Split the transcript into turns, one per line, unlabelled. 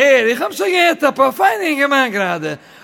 Herr, ich hab so geirrt, ein paar Feinigen gemacht gerade.